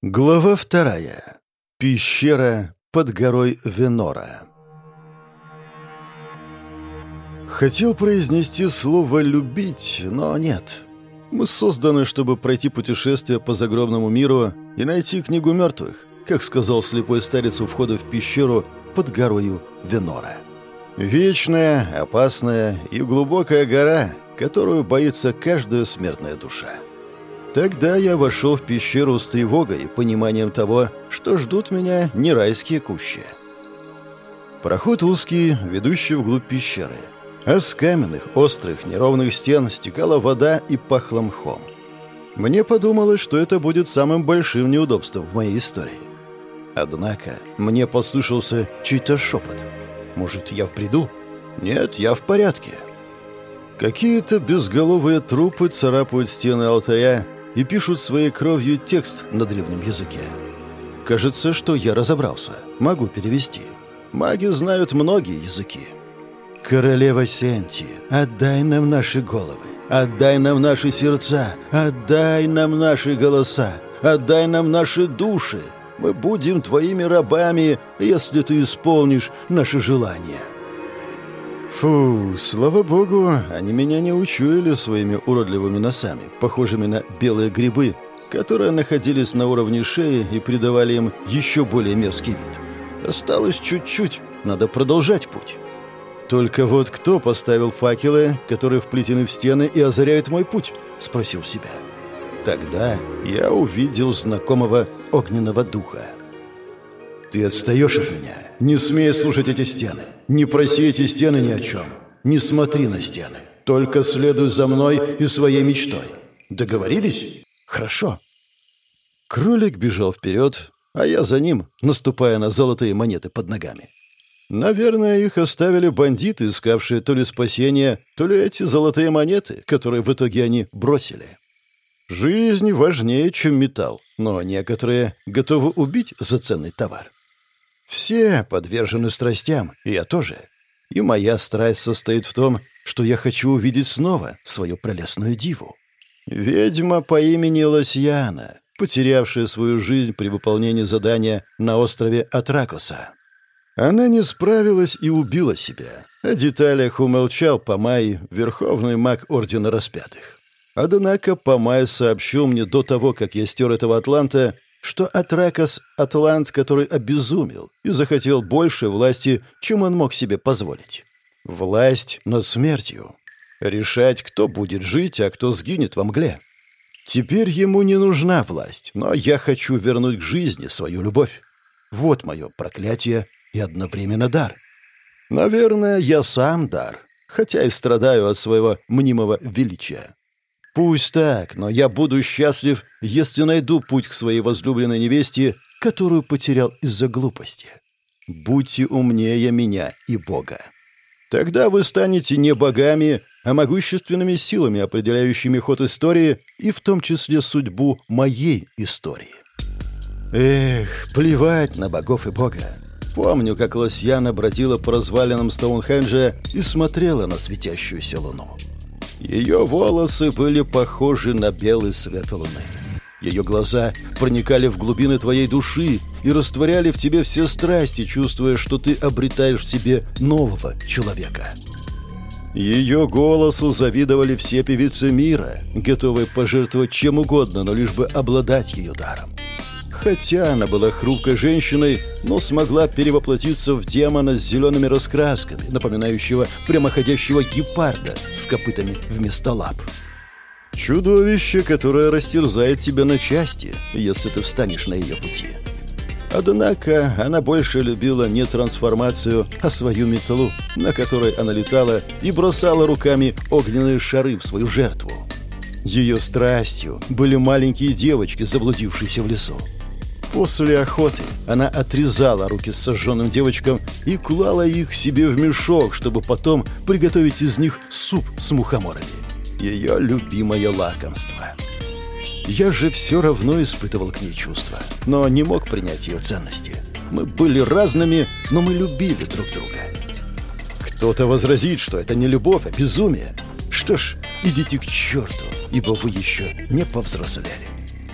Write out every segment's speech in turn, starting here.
Глава вторая. Пещера под горой Венора. Хотел произнести слово «любить», но нет. Мы созданы, чтобы пройти путешествие по загробному миру и найти книгу мертвых, как сказал слепой старец у входа в пещеру под горою Венора. Вечная, опасная и глубокая гора, которую боится каждая смертная душа. Тогда я вошел в пещеру с тревогой и пониманием того, что ждут меня не райские кущи. Проход узкий, ведущий вглубь пещеры. А с каменных, острых, неровных стен стекала вода и пахло мхом. Мне подумалось, что это будет самым большим неудобством в моей истории. Однако мне послышался чей-то шепот. Может, я в бреду? Нет, я в порядке. Какие-то безголовые трупы царапают стены алтаря, и пишут своей кровью текст на древнем языке. Кажется, что я разобрался. Могу перевести. Маги знают многие языки. «Королева Сенти, отдай нам наши головы, отдай нам наши сердца, отдай нам наши голоса, отдай нам наши души. Мы будем твоими рабами, если ты исполнишь наши желания». Фу, слава богу, они меня не учуяли своими уродливыми носами, похожими на белые грибы, которые находились на уровне шеи и придавали им еще более мерзкий вид. Осталось чуть-чуть, надо продолжать путь. Только вот кто поставил факелы, которые вплетены в стены и озаряют мой путь? Спросил себя. Тогда я увидел знакомого огненного духа. «Ты отстаешь от меня. Не смей слушать эти стены. Не проси эти стены ни о чем. Не смотри на стены. Только следуй за мной и своей мечтой. Договорились? Хорошо». Кролик бежал вперед, а я за ним, наступая на золотые монеты под ногами. Наверное, их оставили бандиты, искавшие то ли спасение, то ли эти золотые монеты, которые в итоге они бросили. Жизнь важнее, чем металл, но некоторые готовы убить за ценный товар. Все подвержены страстям, и я тоже. И моя страсть состоит в том, что я хочу увидеть снова свою прелестную диву. Ведьма по имени Лосьяна, потерявшая свою жизнь при выполнении задания на острове Атракоса. Она не справилась и убила себя. О деталях умолчал Памай, верховный маг Ордена Распятых. Однако Памай сообщил мне до того, как я стер этого Атланта, что Атракас — атлант, который обезумел и захотел больше власти, чем он мог себе позволить. Власть над смертью. Решать, кто будет жить, а кто сгинет во мгле. Теперь ему не нужна власть, но я хочу вернуть к жизни свою любовь. Вот мое проклятие и одновременно дар. Наверное, я сам дар, хотя и страдаю от своего мнимого величия. Пусть так, но я буду счастлив, если найду путь к своей возлюбленной невесте, которую потерял из-за глупости. Будьте умнее меня и Бога. Тогда вы станете не богами, а могущественными силами, определяющими ход истории и в том числе судьбу моей истории. Эх, плевать на богов и Бога. Помню, как Лосьяна бродила по развалинам Стоунхенджа и смотрела на светящуюся луну. Ее волосы были похожи на белый свет луны. Ее глаза проникали в глубины твоей души и растворяли в тебе все страсти, чувствуя, что ты обретаешь в себе нового человека. Ее голосу завидовали все певицы мира, готовые пожертвовать чем угодно, но лишь бы обладать ее даром. Хотя она была хрупкой женщиной, но смогла перевоплотиться в демона с зелеными раскрасками, напоминающего прямоходящего гепарда с копытами вместо лап. Чудовище, которое растерзает тебя на части, если ты встанешь на ее пути. Однако она больше любила не трансформацию, а свою метлу, на которой она летала и бросала руками огненные шары в свою жертву. Ее страстью были маленькие девочки, заблудившиеся в лесу. После охоты она отрезала руки сожженным девочкам и клала их себе в мешок, чтобы потом приготовить из них суп с мухоморами. Ее любимое лакомство. Я же все равно испытывал к ней чувства, но не мог принять ее ценности. Мы были разными, но мы любили друг друга. Кто-то возразит, что это не любовь, а безумие. Что ж, идите к черту, ибо вы еще не повзрослели.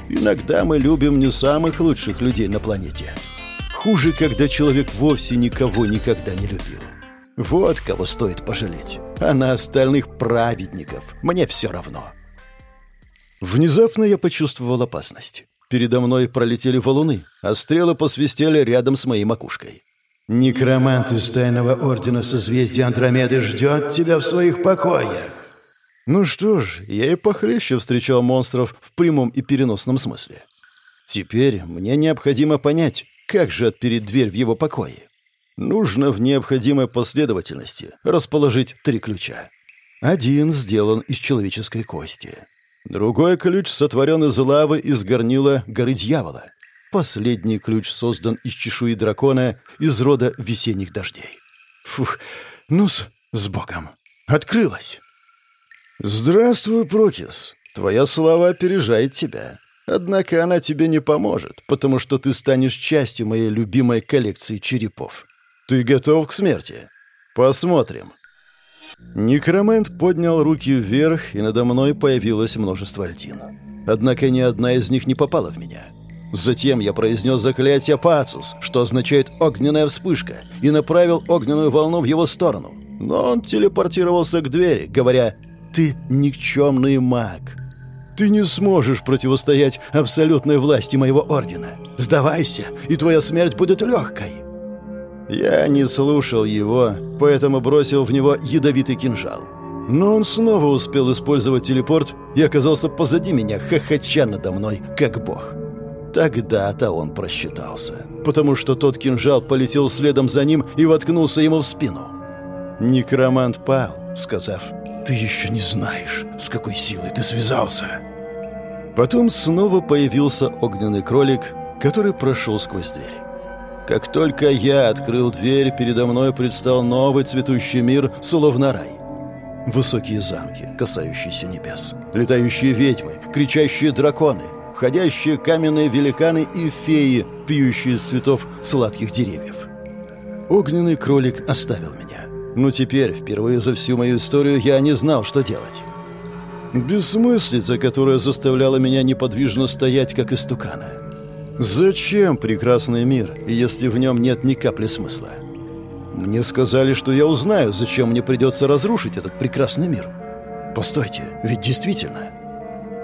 Иногда мы любим не самых лучших людей на планете. Хуже, когда человек вовсе никого никогда не любил. Вот кого стоит пожалеть. А на остальных праведников мне все равно. Внезапно я почувствовал опасность. Передо мной пролетели валуны, а стрелы посвистели рядом с моей макушкой. «Некромант из тайного ордена созвездия Андромеды ждет тебя в своих покоях!» Ну что ж, я и похлеще встречал монстров в прямом и переносном смысле. Теперь мне необходимо понять, как же отпереть дверь в его покое. Нужно в необходимой последовательности расположить три ключа. Один сделан из человеческой кости. Другой ключ сотворен из лавы из горнила горы дьявола. Последний ключ создан из чешуи дракона из рода весенних дождей. Фух, ну-с, с Богом. Открылась. «Здравствуй, Прокис. Твоя слава опережает тебя. Однако она тебе не поможет, потому что ты станешь частью моей любимой коллекции черепов. Ты готов к смерти? Посмотрим». Некромент поднял руки вверх, и надо мной появилось множество альтин. Однако ни одна из них не попала в меня. Затем я произнес заклятие «Пацус», что означает «огненная вспышка», и направил огненную волну в его сторону. Но он телепортировался к двери, говоря ты никчемный маг. Ты не сможешь противостоять абсолютной власти моего ордена. Сдавайся, и твоя смерть будет легкой». Я не слушал его, поэтому бросил в него ядовитый кинжал. Но он снова успел использовать телепорт и оказался позади меня, хохоча надо мной, как бог. Тогда-то он просчитался, потому что тот кинжал полетел следом за ним и воткнулся ему в спину. Некромант пал, сказав ты еще не знаешь, с какой силой ты связался. Потом снова появился огненный кролик, который прошел сквозь дверь. Как только я открыл дверь, передо мной предстал новый цветущий мир, словно рай. Высокие замки, касающиеся небес, летающие ведьмы, кричащие драконы, ходящие каменные великаны и феи, пьющие из цветов сладких деревьев. Огненный кролик оставил меня. Но теперь, впервые за всю мою историю, я не знал, что делать. Бессмыслица, которая заставляла меня неподвижно стоять, как истукана. Зачем прекрасный мир, если в нем нет ни капли смысла? Мне сказали, что я узнаю, зачем мне придется разрушить этот прекрасный мир. Постойте, ведь действительно.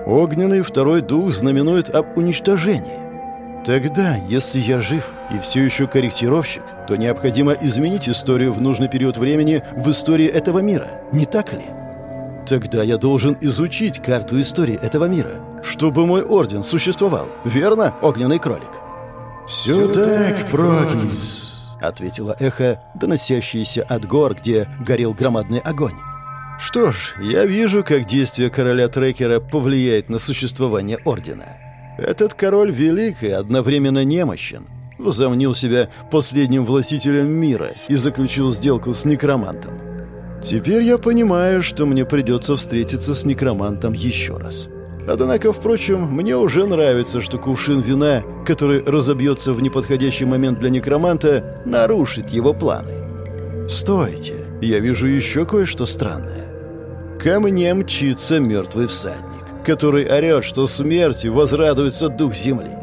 Огненный второй дух знаменует об уничтожении. Тогда, если я жив и все еще корректировщик, то необходимо изменить историю в нужный период времени в истории этого мира, не так ли? Тогда я должен изучить карту истории этого мира, чтобы мой орден существовал. Верно, огненный кролик? «Все так, Прокис», — ответила эхо, доносящееся от гор, где горел громадный огонь. Что ж, я вижу, как действие короля Трекера повлияет на существование ордена. Этот король велик и одновременно немощен. Возомнил себя последним властителем мира и заключил сделку с некромантом. Теперь я понимаю, что мне придется встретиться с некромантом еще раз. Однако, впрочем, мне уже нравится, что кувшин вина, который разобьется в неподходящий момент для некроманта, нарушит его планы. Стойте, я вижу еще кое-что странное. Ко мне мчится мертвый всадник который орет, что смертью возрадуется дух земли.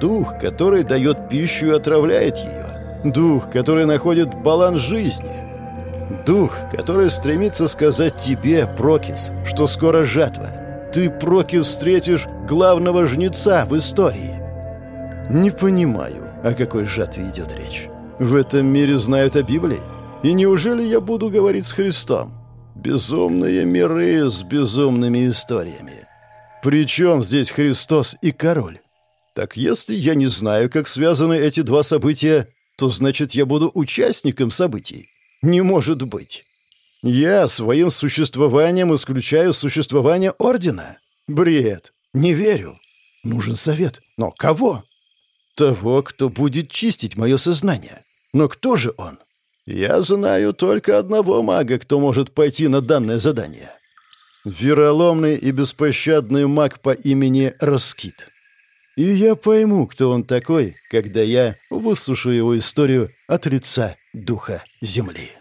Дух, который дает пищу и отравляет ее. Дух, который находит баланс жизни. Дух, который стремится сказать тебе, Прокис, что скоро жатва. Ты, Прокис, встретишь главного жнеца в истории. Не понимаю, о какой жатве идет речь. В этом мире знают о Библии. И неужели я буду говорить с Христом? Безумные миры с безумными историями. «При чем здесь Христос и король?» «Так если я не знаю, как связаны эти два события, то значит, я буду участником событий. Не может быть. Я своим существованием исключаю существование Ордена? Бред. Не верю. Нужен совет. Но кого? Того, кто будет чистить мое сознание. Но кто же он? Я знаю только одного мага, кто может пойти на данное задание. Вероломный и беспощадный маг по имени Раскит. И я пойму, кто он такой, когда я выслушаю его историю от лица духа земли.